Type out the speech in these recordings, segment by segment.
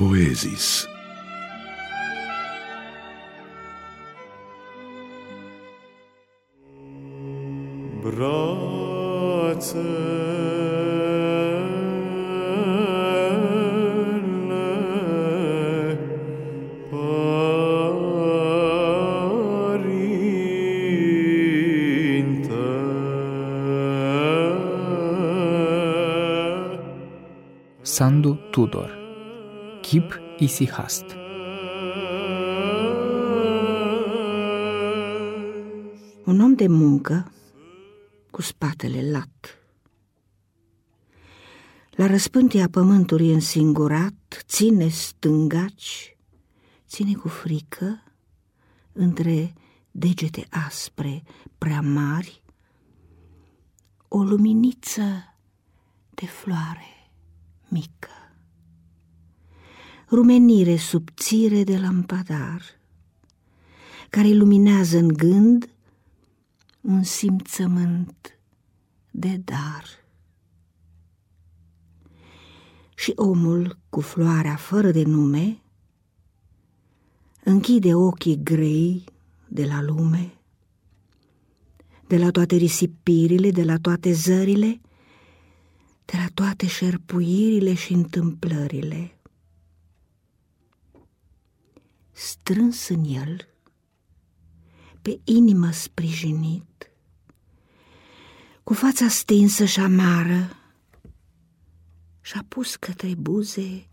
poezis. Sandu Tudor Chip Isihast Un om de muncă cu spatele lat. La răspântia pământului însingurat, ține stângaci, ține cu frică, între degete aspre, prea mari, o luminiță de floare mică. Rumenire subțire de lampadar, care iluminează în gând un simțământ de dar. Și omul cu floarea fără de nume închide ochii grei de la lume, de la toate risipirile, de la toate zările, de la toate șerpuirile și întâmplările. Strâns în el, pe inimă sprijinit, cu fața stinsă și amară, și-a pus către buze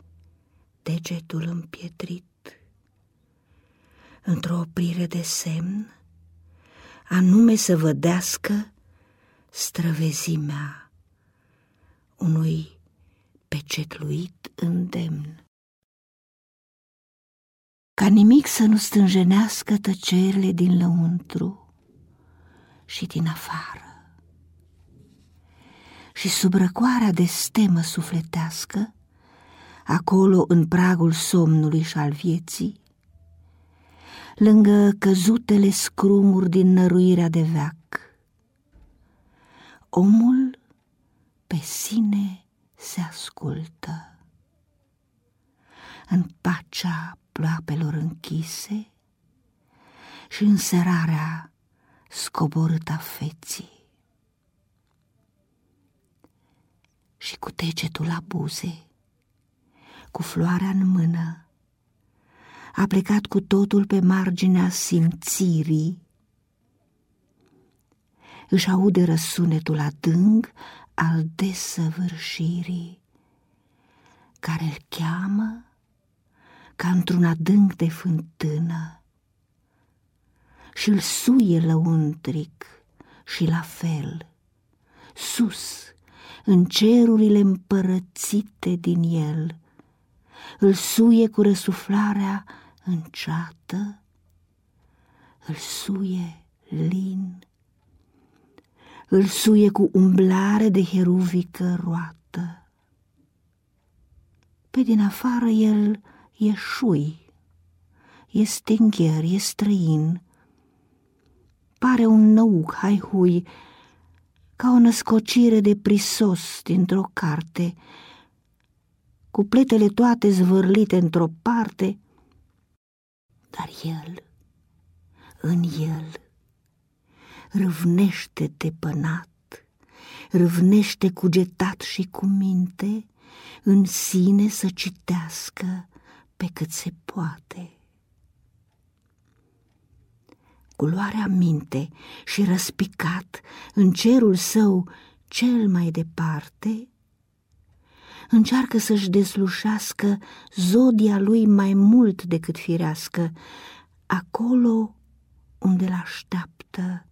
degetul împietrit. Într-o oprire de semn, anume să vădească străvezimea unui pecetluit îndemn ca nimic să nu stânjenească tăcerile din lăuntru și din afară. Și sub răcoarea de stemă sufletească, acolo în pragul somnului și al vieții, lângă căzutele scrumuri din năruirea de veac, omul pe sine se ascultă. În pacea ploapelor închise și înserarea scoborâtă a feții. Și cu degetul la buze, cu floarea în mână, a plecat cu totul pe marginea simțirii, își aude răsunetul adânc al desăvârșirii, care îl cheamă ca într-un adânc de fântână și îl suie lăuntric și la fel, sus, în cerurile împărățite din el, îl suie cu răsuflarea înceată, îl suie lin, îl suie cu umblare de heruvică roată. Pe din afară el e șui, e stingher, e străin, pare un năuc haihui, ca o născocire de prisos dintr-o carte, cu pletele toate zvârlite într-o parte, dar el, în el, râvnește depănat, râvnește cugetat și cu minte, în sine să citească pe cât se poate. Culoarea minte și răspicat în cerul său cel mai departe, încearcă să-și deslușească zodia lui mai mult decât firească, acolo unde l-așteaptă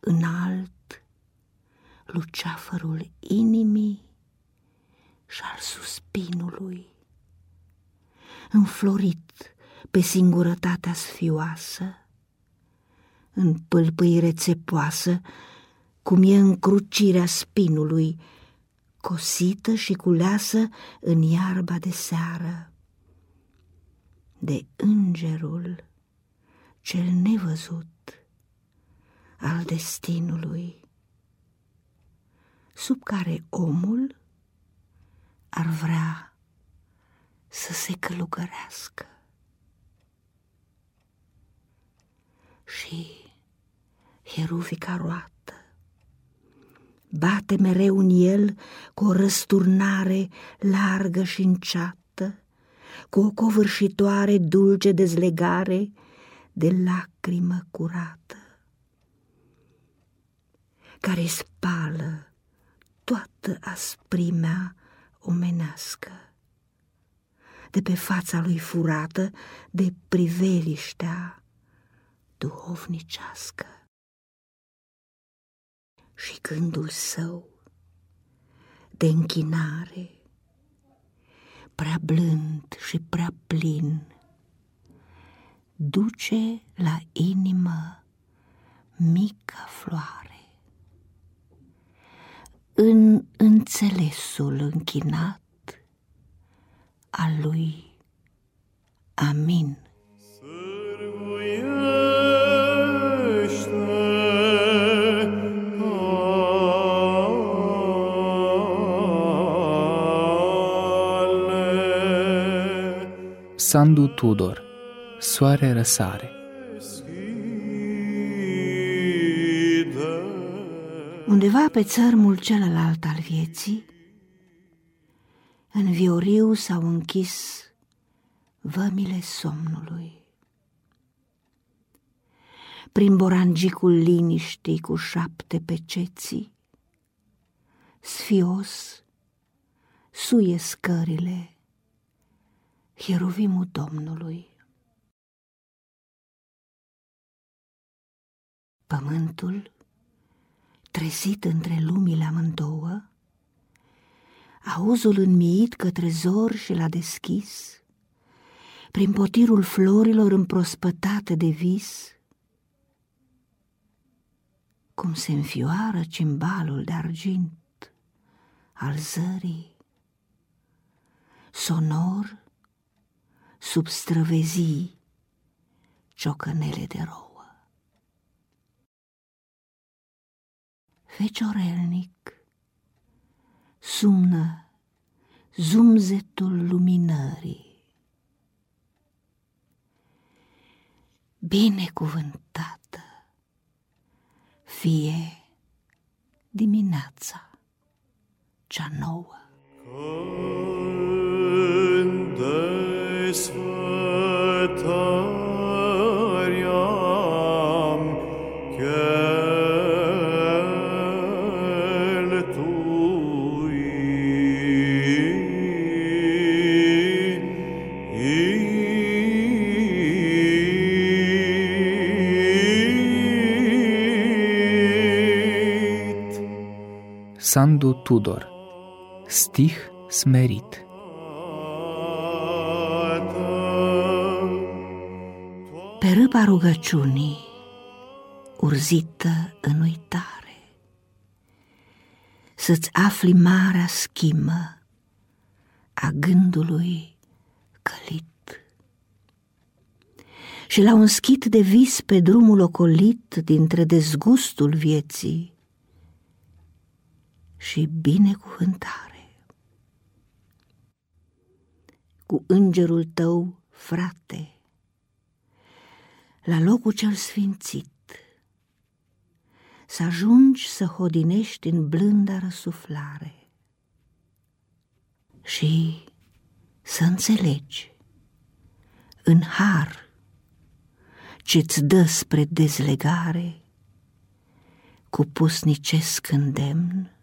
înalt luceafărul inimii și al suspinului înflorit pe singurătatea sfioasă, în pâlpâire țepoasă, cum e încrucirea spinului, cosită și culeasă în iarba de seară, de îngerul cel nevăzut al destinului, sub care omul ar vrea să se călugărească. Și Herufica roată bate mereu în el cu o răsturnare largă și înceată, cu o covârșitoare dulce dezlegare de lacrimă curată, care spală toată asprimea omenească de pe fața lui furată de priveliștea duhovnicească. Și gândul său de închinare, prea blând și prea plin, duce la inimă mica floare. În înțelesul închinat al lui. Amin. Sandu Tudor Soare răsare. Undeva pe țărmul celălalt al vieții, în vioriu s-au închis vămile somnului. Prin borangicul liniștii cu șapte peceții, sfios suie scările Hieruvimul Domnului. Pământul, trezit între lumile amândouă, auzul înmiit către zor și l-a deschis, prin potirul florilor împrospătate de vis, cum se înfioară cimbalul de argint al zării, sonor sub străvezii ciocănele de rouă. Feciorelnic sumnă zumzetul luminării. Binecuvântată fie dimineața cea nouă. Când Sandu Tudor Stih smerit Pe râpa rugăciunii, urzită în uitare, Să-ți afli marea schimă a gândului călit. Și la un schit de vis pe drumul ocolit dintre dezgustul vieții, și binecuvântare. Cu îngerul tău, frate, la locul cel sfințit, să ajungi să hodinești în blânda răsuflare și să înțelegi în har ce-ți dă spre dezlegare cu pusnicesc îndemn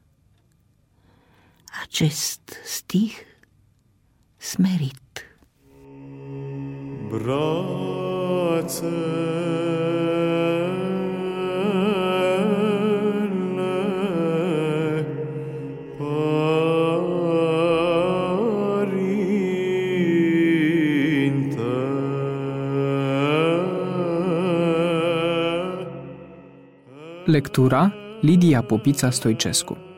acest stih smerit. Brațe Lectura Lidia Popița Stoicescu